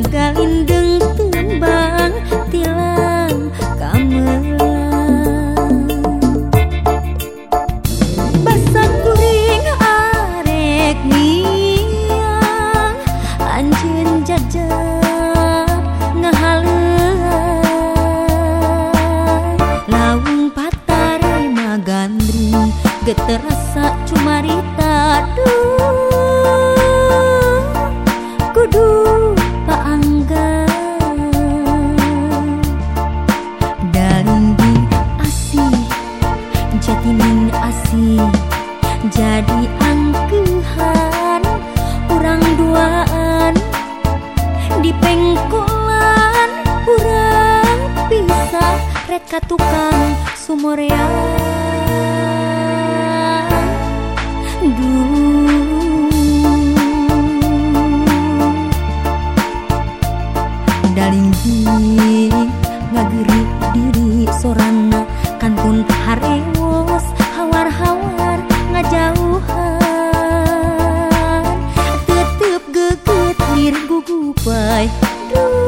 naga Jatining asih. Jadi angkuhan orang duaan. Di pengkolan kurang pisah reka tukang sumorean. hoài ru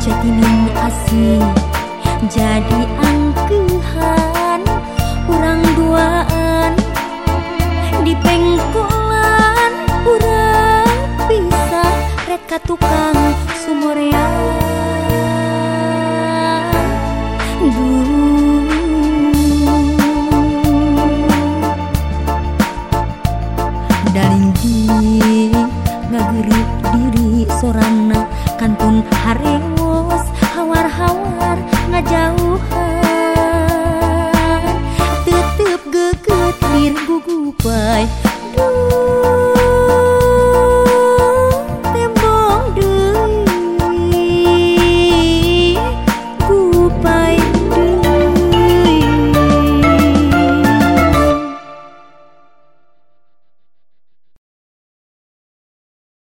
jatinin asih jadi angkehan kurang duaan. Di pengkolan kurang bisa reka tukang sumurnya daling di diri sorana kantun harewos terhawar ngajauhan. Tetep geget lir gugupai Duh.